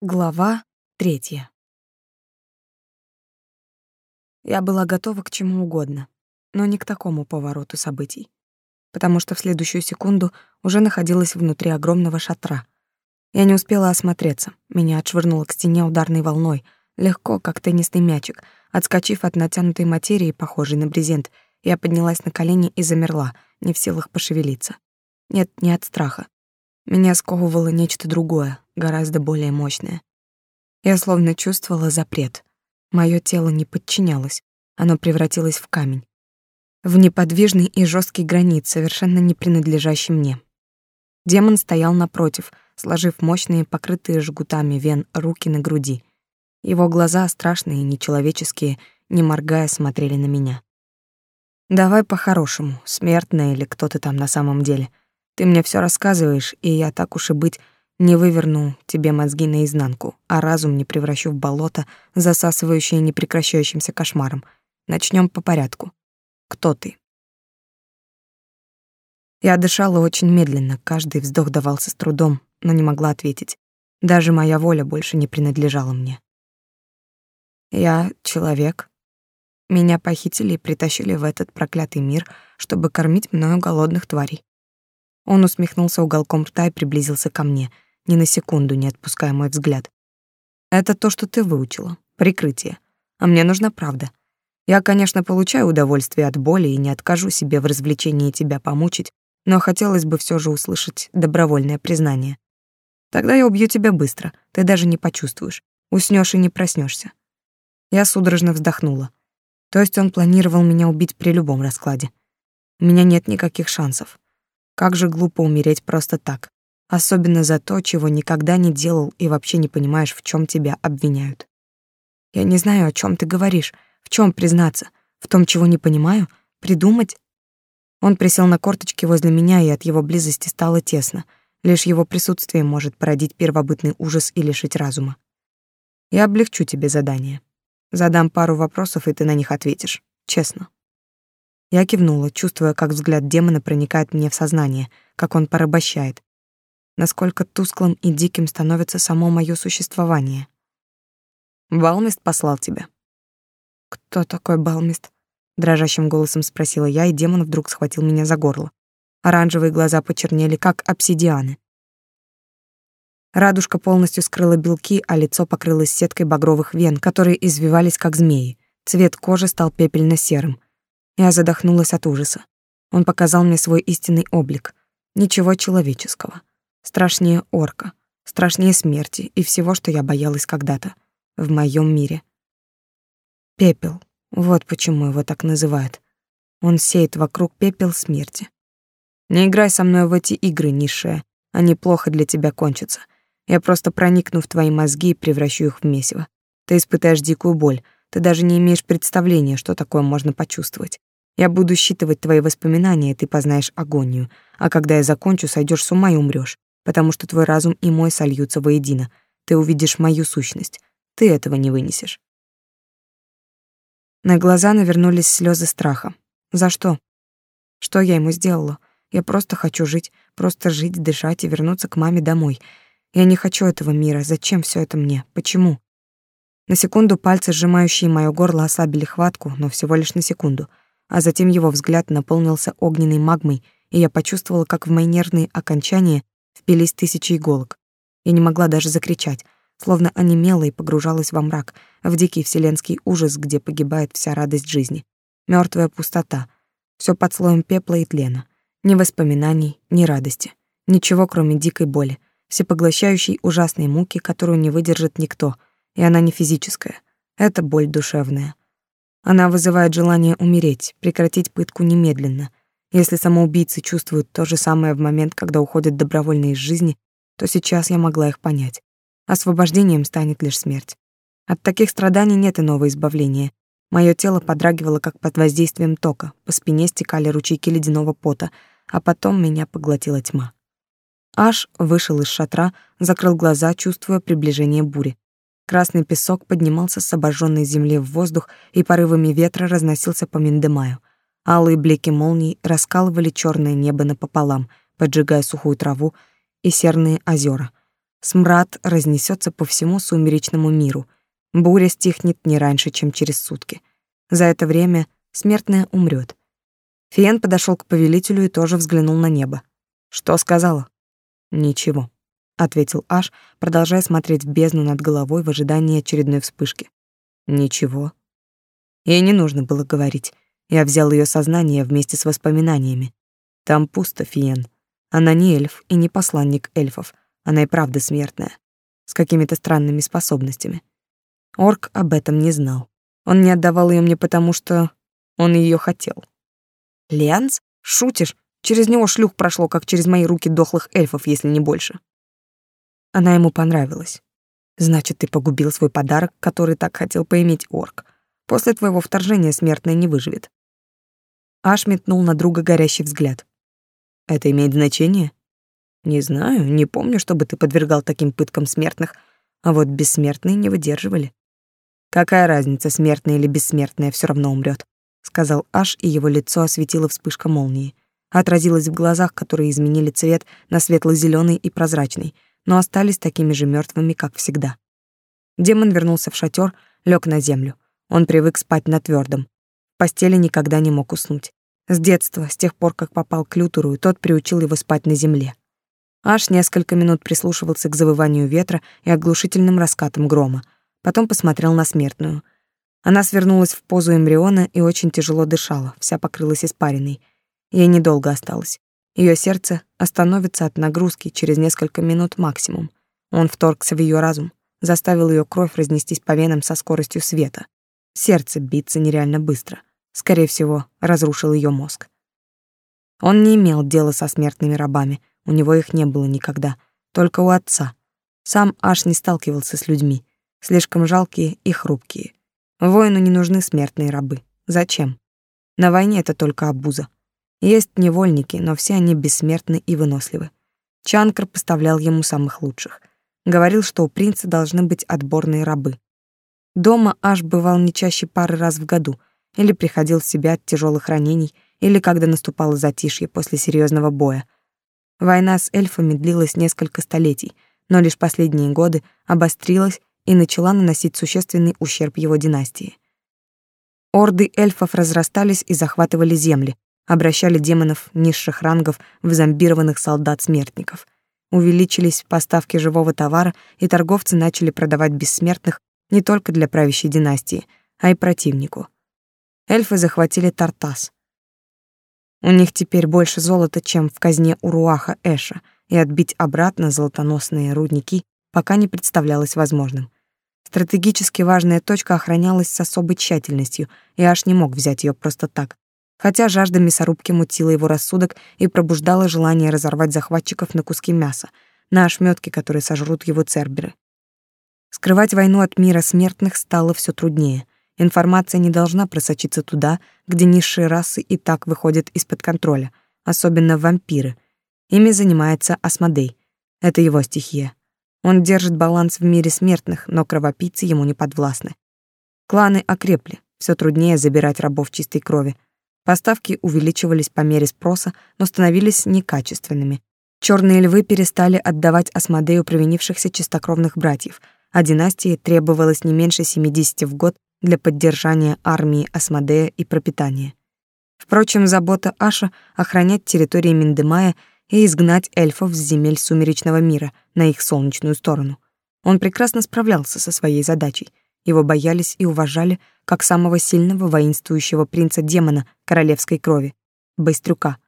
Глава третья. Я была готова к чему угодно, но не к такому повороту событий, потому что в следующую секунду уже находилась внутри огромного шатра. Я не успела осмотреться, меня отшвырнуло к стене ударной волной, легко, как теннисный мячик. Отскочив от натянутой материи, похожей на брезент, я поднялась на колени и замерла, не в силах пошевелиться. Нет, не от страха. Меня сковывало нечто другое, гораздо более мощное. Я словно чувствовала запрет. Моё тело не подчинялось, оно превратилось в камень. В неподвижный и жесткий гранит, совершенно не принадлежащий мне. Демон стоял напротив, сложив мощные, покрытые жгутами вен руки на груди. Его глаза, страшные, нечеловеческие, не моргая, смотрели на меня. «Давай по-хорошему, смертная или кто ты там на самом деле. Ты мне все рассказываешь, и я так уж и быть не выверну тебе мозги наизнанку, а разум не превращу в болото, засасывающее непрекращающимся кошмаром. Начнем по порядку. Кто ты? Я дышала очень медленно, каждый вздох давался с трудом, но не могла ответить. Даже моя воля больше не принадлежала мне. Я человек. Меня похитили и притащили в этот проклятый мир, чтобы кормить мною голодных тварей. Он усмехнулся уголком рта и приблизился ко мне, ни на секунду не отпуская мой взгляд. Это то, что ты выучила, прикрытие. А мне нужна правда. Я, конечно, получаю удовольствие от боли и не откажу себе в развлечении тебя помучить, но хотелось бы все же услышать добровольное признание. Тогда я убью тебя быстро, ты даже не почувствуешь, уснешь и не проснешься. Я судорожно вздохнула. То есть он планировал меня убить при любом раскладе. У меня нет никаких шансов. Как же глупо умереть просто так, особенно за то, чего никогда не делал и вообще не понимаешь, в чем тебя обвиняют. Я не знаю, о чем ты говоришь, в чем признаться, в том, чего не понимаю, придумать. Он присел на корточки возле меня, и от его близости стало тесно. Лишь его присутствие может породить первобытный ужас и лишить разума. Я облегчу тебе задание. Задам пару вопросов, и ты на них ответишь. Честно. Я кивнула, чувствуя, как взгляд демона проникает мне в сознание, как он порабощает. Насколько тусклым и диким становится само мое существование. Балмист послал тебя. Кто такой Балмист? дрожащим голосом спросила я, и демон вдруг схватил меня за горло. Оранжевые глаза почернели, как обсидианы. Радужка полностью скрыла белки, а лицо покрылось сеткой багровых вен, которые извивались как змеи. Цвет кожи стал пепельно-серым. Я задохнулась от ужаса. Он показал мне свой истинный облик. Ничего человеческого. Страшнее орка, страшнее смерти и всего, что я боялась когда-то в моем мире. Пепел. Вот почему его так называют. Он сеет вокруг пепел смерти. Не играй со мной в эти игры, низшая. Они плохо для тебя кончатся. Я просто проникну в твои мозги и превращу их в месиво. Ты испытаешь дикую боль. Ты даже не имеешь представления, что такое можно почувствовать. Я буду считывать твои воспоминания, и ты познаешь агонию. А когда я закончу, сойдешь с ума и умрёшь, потому что твой разум и мой сольются воедино. Ты увидишь мою сущность. Ты этого не вынесешь. На глаза навернулись слезы страха. За что? Что я ему сделала? Я просто хочу жить, просто жить, дышать и вернуться к маме домой. Я не хочу этого мира. Зачем все это мне? Почему? На секунду пальцы, сжимающие моё горло, ослабили хватку, но всего лишь на секунду — а затем его взгляд наполнился огненной магмой, и я почувствовала, как в мои нервные окончания впились тысячи иголок. Я не могла даже закричать, словно онемела и погружалась во мрак, в дикий вселенский ужас, где погибает вся радость жизни. Мертвая пустота, все под слоем пепла и тлена. Ни воспоминаний, ни радости. Ничего, кроме дикой боли, всепоглощающей ужасной муки, которую не выдержит никто, и она не физическая. Это боль душевная. Она вызывает желание умереть, прекратить пытку немедленно. Если самоубийцы чувствуют то же самое в момент, когда уходят добровольно из жизни, то сейчас я могла их понять. Освобождением станет лишь смерть. От таких страданий нет иного избавления. Мое тело подрагивало, как под воздействием тока, по спине стекали ручейки ледяного пота, а потом меня поглотила тьма. Аш вышел из шатра, закрыл глаза, чувствуя приближение бури. Красный песок поднимался с обожженной земли в воздух и порывами ветра разносился по Миндемаю. Алые блики молний раскалывали черное небо напополам, поджигая сухую траву и серные озера. Смрад разнесется по всему сумеречному миру. Буря стихнет не раньше, чем через сутки. За это время смертная умрет. Фиен подошел к повелителю и тоже взглянул на небо. Что сказала? Ничего, ответил Аш, продолжая смотреть в бездну над головой в ожидании очередной вспышки. Ничего. Ей не нужно было говорить. Я взял ее сознание вместе с воспоминаниями. Там пусто, Фиен. Она не эльф и не посланник эльфов. Она и правда смертная, с какими-то странными способностями. Орк об этом не знал. Он не отдавал ее мне потому, что он ее хотел. Лианс? Шутишь? Через него шлюх прошло, как через мои руки дохлых эльфов, если не больше. Она ему понравилась. Значит, ты погубил свой подарок, который так хотел поиметь орк. После твоего вторжения смертный не выживет. Аш метнул на друга горящий взгляд. Это имеет значение? Не знаю, не помню, чтобы ты подвергал таким пыткам смертных, а вот бессмертные не выдерживали. Какая разница, смертная или бессмертная, все равно умрет, сказал Аш, и его лицо осветила вспышка молнии. Отразилась в глазах, которые изменили цвет на светло зеленый и прозрачный, но остались такими же мертвыми, как всегда. Демон вернулся в шатер, лег на землю. Он привык спать на твердом. В постели никогда не мог уснуть. С детства, с тех пор, как попал к Лютеру, и тот приучил его спать на земле. Аж несколько минут прислушивался к завыванию ветра и оглушительным раскатам грома. Потом посмотрел на смертную. Она свернулась в позу эмбриона и очень тяжело дышала, вся покрылась испариной. Ей недолго осталось. Ее сердце остановится от нагрузки через несколько минут максимум. Он вторгся в ее разум, заставил ее кровь разнестись по венам со скоростью света. Сердце биться нереально быстро скорее всего, разрушил ее мозг. Он не имел дела со смертными рабами, у него их не было никогда, только у отца. Сам аж не сталкивался с людьми, слишком жалкие и хрупкие. Воину не нужны смертные рабы. Зачем? На войне это только обуза. Есть невольники, но все они бессмертны и выносливы. Чанкр поставлял ему самых лучших. Говорил, что у принца должны быть отборные рабы. Дома аж бывал не чаще пары раз в году, или приходил в себя от тяжелых ранений, или когда наступало затишье после серьезного боя. Война с эльфами длилась несколько столетий, но лишь последние годы обострилась и начала наносить существенный ущерб его династии. Орды эльфов разрастались и захватывали земли, обращали демонов низших рангов в зомбированных солдат-смертников. Увеличились поставки живого товара, и торговцы начали продавать бессмертных не только для правящей династии, а и противнику эльфы захватили Тартас. У них теперь больше золота, чем в казне у Руаха Эша, и отбить обратно золотоносные рудники пока не представлялось возможным. Стратегически важная точка охранялась с особой тщательностью, и аж не мог взять ее просто так. Хотя жажда мясорубки мутила его рассудок и пробуждала желание разорвать захватчиков на куски мяса, на ошметки, которые сожрут его церберы. Скрывать войну от мира смертных стало все труднее — Информация не должна просочиться туда, где низшие расы и так выходят из-под контроля, особенно вампиры. Ими занимается Асмодей. Это его стихия. Он держит баланс в мире смертных, но кровопийцы ему не подвластны. Кланы окрепли, все труднее забирать рабов чистой крови. Поставки увеличивались по мере спроса, но становились некачественными. Черные львы перестали отдавать Асмодею провинившихся чистокровных братьев, а династии требовалось не меньше 70 в год для поддержания армии Асмодея и пропитания. Впрочем, забота Аша — охранять территории Миндемая и изгнать эльфов с земель сумеречного мира на их солнечную сторону. Он прекрасно справлялся со своей задачей. Его боялись и уважали как самого сильного воинствующего принца-демона королевской крови — Быстрюка.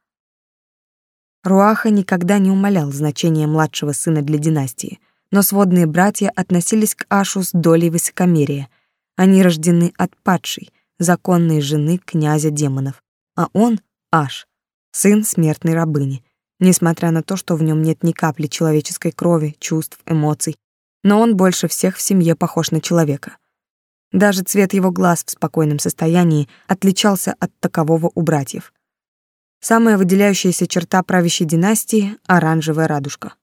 Руаха никогда не умалял значения младшего сына для династии, но сводные братья относились к Ашу с долей высокомерия — они рождены от падшей, законной жены князя демонов, а он — Аш, сын смертной рабыни, несмотря на то, что в нем нет ни капли человеческой крови, чувств, эмоций, но он больше всех в семье похож на человека. Даже цвет его глаз в спокойном состоянии отличался от такового у братьев. Самая выделяющаяся черта правящей династии — оранжевая радужка.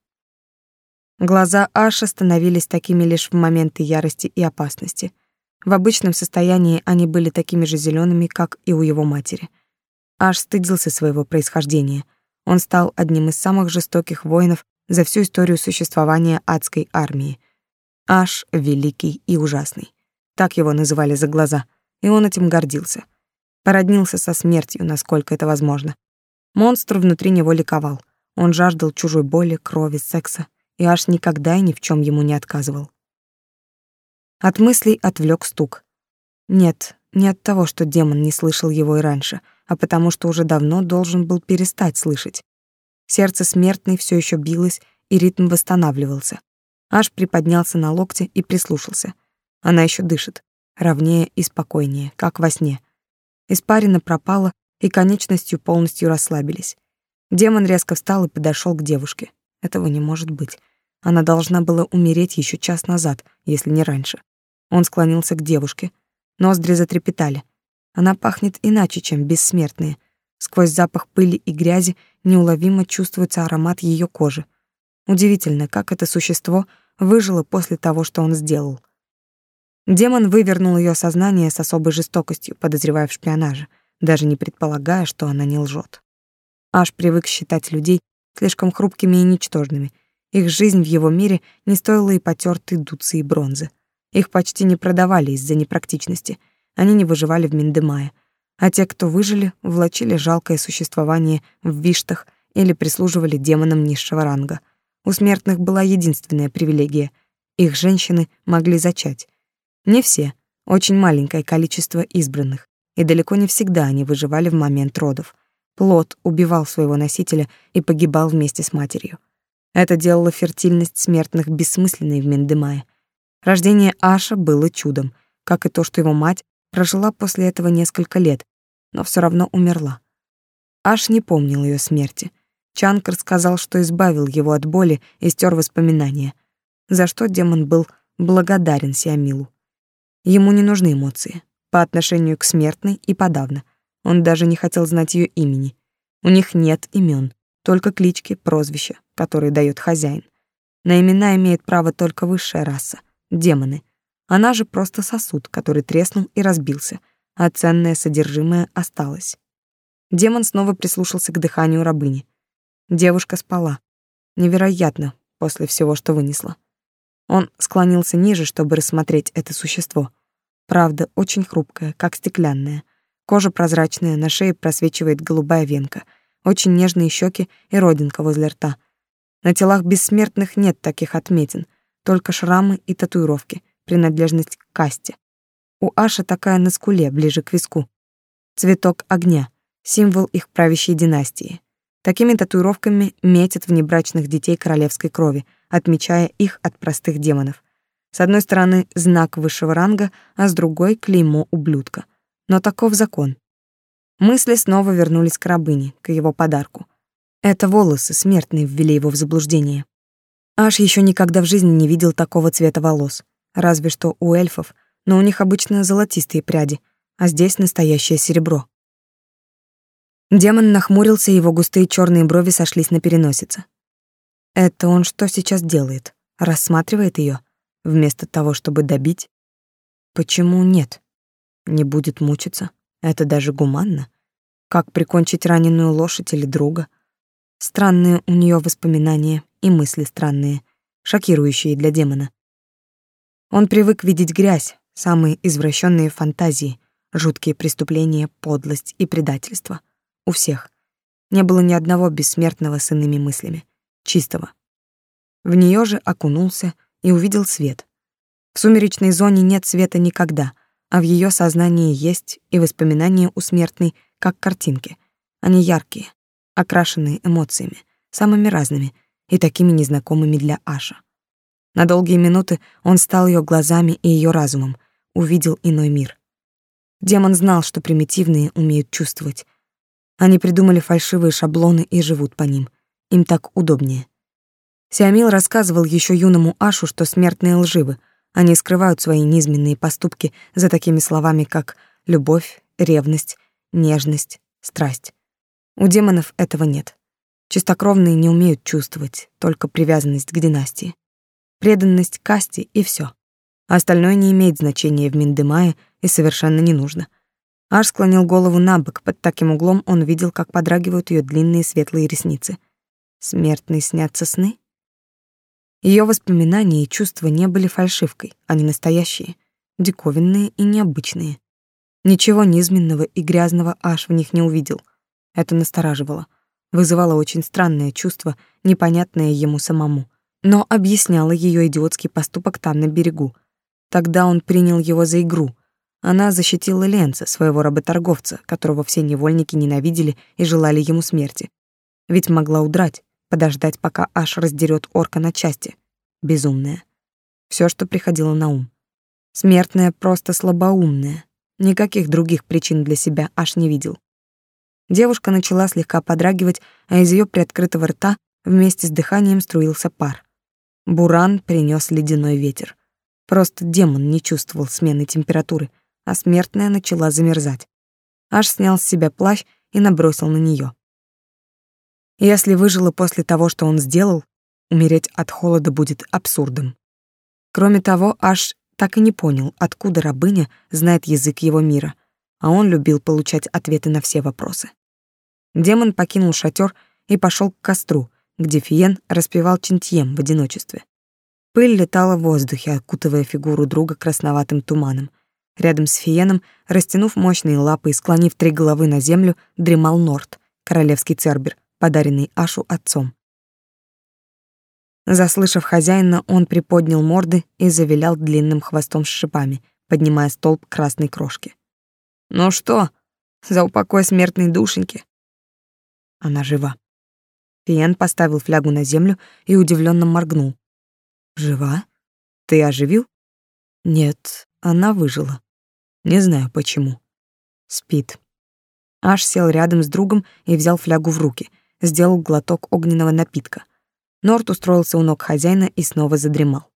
Глаза Аша становились такими лишь в моменты ярости и опасности — в обычном состоянии они были такими же зелеными, как и у его матери. Аж стыдился своего происхождения. Он стал одним из самых жестоких воинов, за всю историю существования адской армии. Аш великий и ужасный. Так его называли за глаза, и он этим гордился. Породнился со смертью, насколько это возможно. Монстр внутри него ликовал. Он жаждал чужой боли, крови, секса, и аж никогда и ни в чем ему не отказывал. От мыслей отвлек стук. Нет, не от того, что демон не слышал его и раньше, а потому что уже давно должен был перестать слышать. Сердце смертной все еще билось, и ритм восстанавливался. Аж приподнялся на локте и прислушался. Она еще дышит, ровнее и спокойнее, как во сне. Испарина пропала, и конечностью полностью расслабились. Демон резко встал и подошел к девушке. Этого не может быть. Она должна была умереть еще час назад, если не раньше. Он склонился к девушке. Ноздри затрепетали. Она пахнет иначе, чем бессмертные. Сквозь запах пыли и грязи неуловимо чувствуется аромат ее кожи. Удивительно, как это существо выжило после того, что он сделал. Демон вывернул ее сознание с особой жестокостью, подозревая в шпионаже, даже не предполагая, что она не лжет. Аж привык считать людей слишком хрупкими и ничтожными. Их жизнь в его мире не стоила и потертой дуцы и бронзы. Их почти не продавали из-за непрактичности. Они не выживали в Миндемае. А те, кто выжили, влачили жалкое существование в виштах или прислуживали демонам низшего ранга. У смертных была единственная привилегия — их женщины могли зачать. Не все, очень маленькое количество избранных, и далеко не всегда они выживали в момент родов. Плод убивал своего носителя и погибал вместе с матерью. Это делало фертильность смертных бессмысленной в Мендемае. Рождение Аша было чудом, как и то, что его мать прожила после этого несколько лет, но все равно умерла. Аш не помнил ее смерти. Чанкар сказал, что избавил его от боли и стер воспоминания, за что демон был благодарен Сиамилу. Ему не нужны эмоции, по отношению к смертной и подавно. Он даже не хотел знать ее имени. У них нет имен, только клички, прозвища, которые дает хозяин. На имена имеет право только высшая раса — демоны. Она же просто сосуд, который треснул и разбился, а ценное содержимое осталось. Демон снова прислушался к дыханию рабыни. Девушка спала. Невероятно, после всего, что вынесла. Он склонился ниже, чтобы рассмотреть это существо. Правда, очень хрупкое, как стеклянное. Кожа прозрачная, на шее просвечивает голубая венка. Очень нежные щеки и родинка возле рта. На телах бессмертных нет таких отметин, только шрамы и татуировки, принадлежность к касте. У Аши такая на скуле, ближе к виску. Цветок огня, символ их правящей династии. Такими татуировками метят внебрачных детей королевской крови, отмечая их от простых демонов. С одной стороны знак высшего ранга, а с другой клеймо ублюдка. Но таков закон. Мысли снова вернулись к рабыне, к его подарку. Это волосы смертные ввели его в заблуждение. Аж еще никогда в жизни не видел такого цвета волос. Разве что у эльфов, но у них обычно золотистые пряди, а здесь настоящее серебро. Демон нахмурился, его густые черные брови сошлись на переносице. Это он что сейчас делает? Рассматривает ее, вместо того, чтобы добить? Почему нет? Не будет мучиться. Это даже гуманно. Как прикончить раненую лошадь или друга? Странные у нее воспоминания и мысли странные, шокирующие для демона. Он привык видеть грязь, самые извращенные фантазии, жуткие преступления, подлость и предательство. У всех. Не было ни одного бессмертного с иными мыслями, чистого. В нее же окунулся и увидел свет. В сумеречной зоне нет света никогда, а в ее сознании есть и воспоминания у смертной, как картинки. Они яркие, окрашенные эмоциями, самыми разными и такими незнакомыми для Аша. На долгие минуты он стал ее глазами и ее разумом, увидел иной мир. Демон знал, что примитивные умеют чувствовать, они придумали фальшивые шаблоны и живут по ним. Им так удобнее. Сиамил рассказывал еще юному Ашу, что смертные лживы. Они скрывают свои низменные поступки за такими словами, как любовь, ревность, нежность, страсть. У демонов этого нет. Чистокровные не умеют чувствовать, только привязанность к династии. Преданность касте и все. Остальное не имеет значения в Миндемае и совершенно не нужно. Аж склонил голову на бок, под таким углом он видел, как подрагивают ее длинные светлые ресницы. Смертные снятся сны? Ее воспоминания и чувства не были фальшивкой, они настоящие, диковинные и необычные. Ничего низменного и грязного аж в них не увидел. Это настораживало, вызывало очень странное чувство, непонятное ему самому, но объясняло ее идиотский поступок там на берегу. Тогда он принял его за игру. Она защитила Ленца, своего работорговца, которого все невольники ненавидели и желали ему смерти. Ведь могла удрать, подождать, пока Аш раздерет орка на части. Безумная. Все, что приходило на ум. Смертная просто слабоумная. Никаких других причин для себя Аш не видел. Девушка начала слегка подрагивать, а из ее приоткрытого рта вместе с дыханием струился пар. Буран принес ледяной ветер. Просто демон не чувствовал смены температуры, а смертная начала замерзать. Аж снял с себя плащ и набросил на нее. Если выжила после того, что он сделал, умереть от холода будет абсурдом. Кроме того, Аш так и не понял, откуда рабыня знает язык его мира, а он любил получать ответы на все вопросы. Демон покинул шатер и пошел к костру, где Фиен распевал чинтьем в одиночестве. Пыль летала в воздухе, окутывая фигуру друга красноватым туманом. Рядом с Фиеном, растянув мощные лапы и склонив три головы на землю, дремал Норт, королевский цербер, подаренный Ашу отцом. Заслышав хозяина, он приподнял морды и завилял длинным хвостом с шипами, поднимая столб красной крошки. «Ну что, за упокой смертной душеньки?» Она жива. Фиен поставил флягу на землю и удивленно моргнул. «Жива? Ты оживил?» «Нет, она выжила. Не знаю почему. Спит». Аш сел рядом с другом и взял флягу в руки — сделал глоток огненного напитка. Норт устроился у ног хозяина и снова задремал.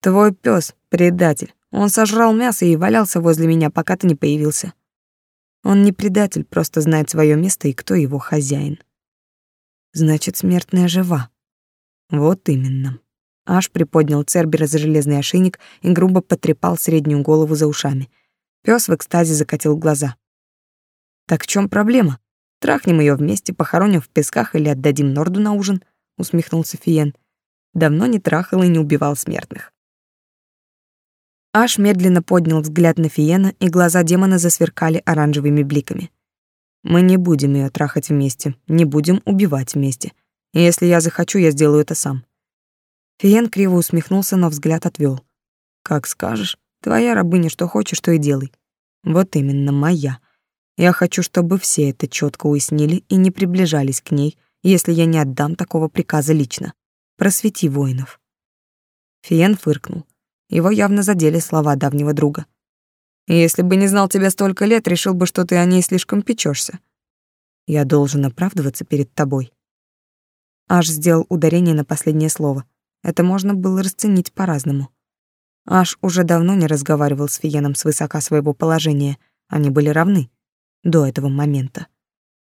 «Твой пес предатель. Он сожрал мясо и валялся возле меня, пока ты не появился. Он не предатель, просто знает свое место и кто его хозяин. Значит, смертная жива. Вот именно. Аж приподнял Цербера за железный ошейник и грубо потрепал среднюю голову за ушами. Пес в экстазе закатил глаза. Так в чем проблема? Трахнем ее вместе, похороним в песках или отдадим Норду на ужин, усмехнулся Фиен. Давно не трахал и не убивал смертных. Аш медленно поднял взгляд на Фиена, и глаза демона засверкали оранжевыми бликами. Мы не будем ее трахать вместе, не будем убивать вместе. Если я захочу, я сделаю это сам. Фиен криво усмехнулся, но взгляд отвел. Как скажешь, твоя рабыня, что хочешь, то и делай. Вот именно моя. Я хочу, чтобы все это четко уяснили и не приближались к ней, если я не отдам такого приказа лично. Просвети воинов. Фиен фыркнул. Его явно задели слова давнего друга. Если бы не знал тебя столько лет, решил бы, что ты о ней слишком печешься. Я должен оправдываться перед тобой. Аж сделал ударение на последнее слово. Это можно было расценить по-разному. Аж уже давно не разговаривал с Фиеном с высока своего положения. Они были равны до этого момента.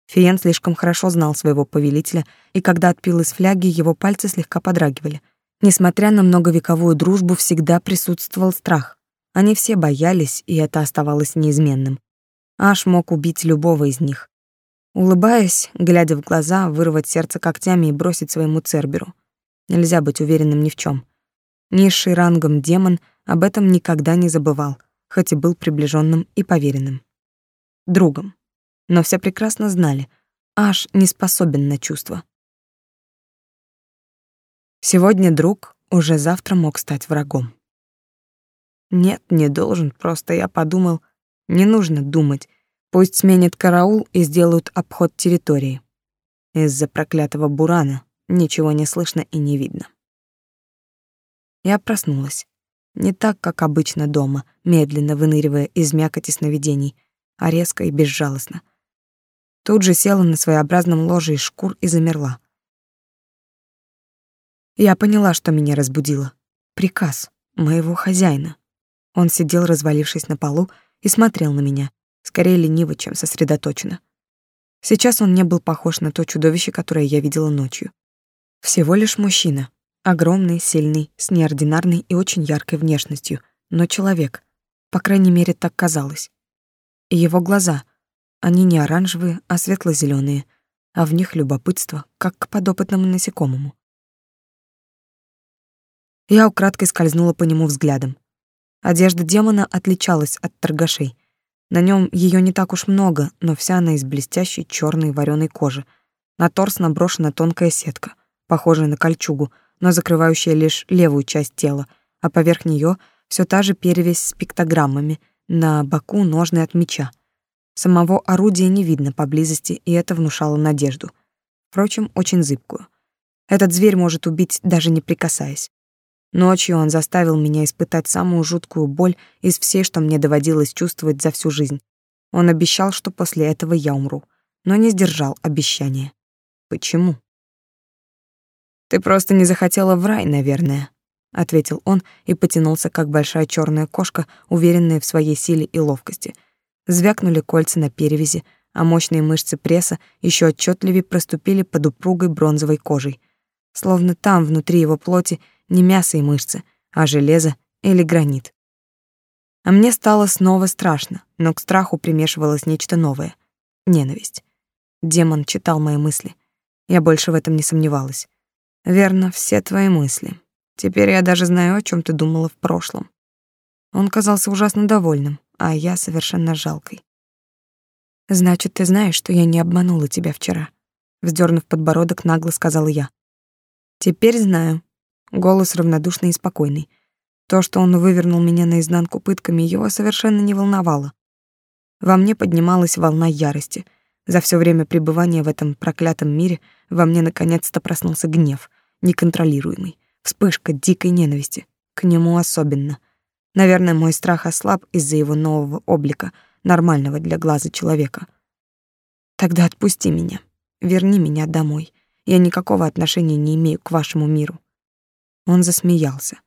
Фиен слишком хорошо знал своего повелителя, и когда отпил из фляги, его пальцы слегка подрагивали. Несмотря на многовековую дружбу, всегда присутствовал страх. Они все боялись, и это оставалось неизменным. Аш мог убить любого из них. Улыбаясь, глядя в глаза, вырвать сердце когтями и бросить своему Церберу. Нельзя быть уверенным ни в чем. Низший рангом демон об этом никогда не забывал, хоть и был приближенным и поверенным другом. Но все прекрасно знали, Аш не способен на чувства. Сегодня друг уже завтра мог стать врагом. Нет, не должен, просто я подумал, не нужно думать, пусть сменят караул и сделают обход территории. Из-за проклятого бурана ничего не слышно и не видно. Я проснулась. Не так, как обычно дома, медленно выныривая из мякоти сновидений, а резко и безжалостно. Тут же села на своеобразном ложе из шкур и замерла. Я поняла, что меня разбудило. Приказ моего хозяина. Он сидел, развалившись на полу, и смотрел на меня, скорее лениво, чем сосредоточенно. Сейчас он не был похож на то чудовище, которое я видела ночью. Всего лишь мужчина, огромный, сильный, с неординарной и очень яркой внешностью, но человек. По крайней мере, так казалось его глаза. Они не оранжевые, а светло зеленые а в них любопытство, как к подопытному насекомому. Я украдкой скользнула по нему взглядом. Одежда демона отличалась от торгашей. На нем ее не так уж много, но вся она из блестящей черной вареной кожи. На торс наброшена тонкая сетка, похожая на кольчугу, но закрывающая лишь левую часть тела, а поверх нее все та же перевязь с пиктограммами, на боку ножны от меча. Самого орудия не видно поблизости, и это внушало надежду. Впрочем, очень зыбкую. Этот зверь может убить, даже не прикасаясь. Ночью он заставил меня испытать самую жуткую боль из всей, что мне доводилось чувствовать за всю жизнь. Он обещал, что после этого я умру, но не сдержал обещания. Почему? Ты просто не захотела в рай, наверное, ответил он и потянулся, как большая черная кошка, уверенная в своей силе и ловкости. Звякнули кольца на перевязи, а мощные мышцы пресса еще отчетливее проступили под упругой бронзовой кожей. Словно там, внутри его плоти, не мясо и мышцы, а железо или гранит. А мне стало снова страшно, но к страху примешивалось нечто новое — ненависть. Демон читал мои мысли. Я больше в этом не сомневалась. Верно, все твои мысли. Теперь я даже знаю, о чем ты думала в прошлом. Он казался ужасно довольным, а я совершенно жалкой. Значит, ты знаешь, что я не обманула тебя вчера, вздернув подбородок, нагло сказала я. Теперь знаю. Голос равнодушный и спокойный. То, что он вывернул меня наизнанку пытками, его совершенно не волновало. Во мне поднималась волна ярости. За все время пребывания в этом проклятом мире во мне наконец-то проснулся гнев, неконтролируемый. Вспышка дикой ненависти. К нему особенно. Наверное, мой страх ослаб из-за его нового облика, нормального для глаза человека. Тогда отпусти меня. Верни меня домой. Я никакого отношения не имею к вашему миру. Он засмеялся.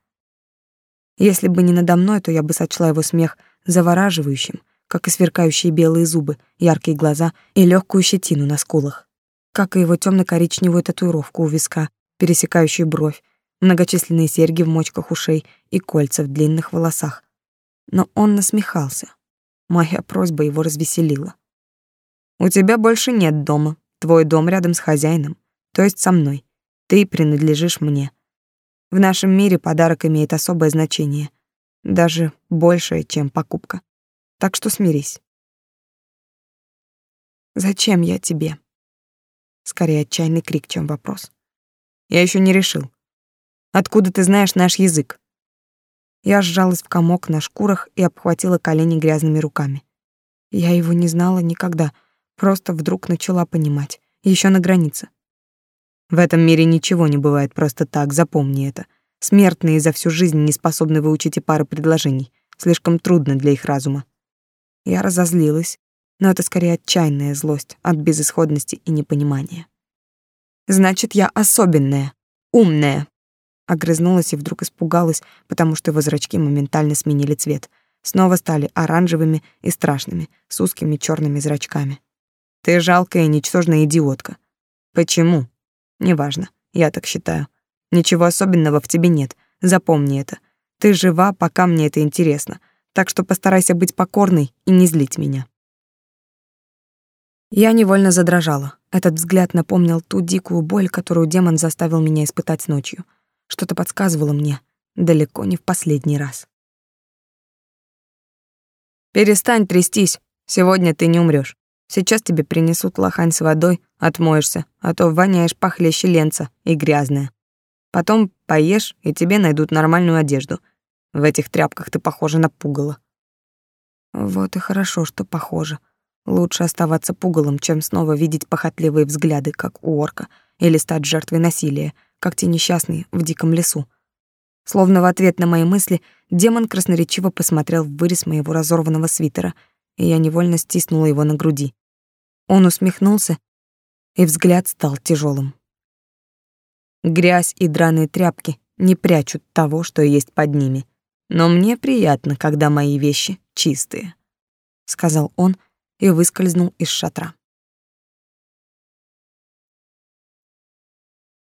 Если бы не надо мной, то я бы сочла его смех завораживающим, как и сверкающие белые зубы, яркие глаза и легкую щетину на скулах, как и его темно коричневую татуировку у виска, пересекающую бровь, многочисленные серьги в мочках ушей и кольца в длинных волосах. Но он насмехался. Моя просьба его развеселила. «У тебя больше нет дома. Твой дом рядом с хозяином, то есть со мной. Ты принадлежишь мне. В нашем мире подарок имеет особое значение, даже большее, чем покупка. Так что смирись». «Зачем я тебе?» Скорее отчаянный крик, чем вопрос. «Я еще не решил. Откуда ты знаешь наш язык?» Я сжалась в комок на шкурах и обхватила колени грязными руками. Я его не знала никогда, просто вдруг начала понимать, еще на границе. В этом мире ничего не бывает просто так, запомни это. Смертные за всю жизнь не способны выучить и пары предложений. Слишком трудно для их разума. Я разозлилась, но это скорее отчаянная злость от безысходности и непонимания. Значит, я особенная, умная, Огрызнулась и вдруг испугалась, потому что его зрачки моментально сменили цвет. Снова стали оранжевыми и страшными, с узкими черными зрачками. Ты жалкая и ничтожная идиотка. Почему? Неважно, я так считаю. Ничего особенного в тебе нет. Запомни это. Ты жива, пока мне это интересно. Так что постарайся быть покорной и не злить меня. Я невольно задрожала. Этот взгляд напомнил ту дикую боль, которую демон заставил меня испытать ночью. Что-то подсказывало мне, далеко не в последний раз. «Перестань трястись, сегодня ты не умрёшь. Сейчас тебе принесут лохань с водой, отмоешься, а то воняешь похлеще ленца и грязная. Потом поешь, и тебе найдут нормальную одежду. В этих тряпках ты похожа на пугало». Вот и хорошо, что похоже. Лучше оставаться пугалом, чем снова видеть похотливые взгляды, как у орка, или стать жертвой насилия — как те несчастные в диком лесу. Словно в ответ на мои мысли демон красноречиво посмотрел в вырез моего разорванного свитера, и я невольно стиснула его на груди. Он усмехнулся, и взгляд стал тяжелым. Грязь и драные тряпки не прячут того, что есть под ними. Но мне приятно, когда мои вещи чистые, сказал он и выскользнул из шатра.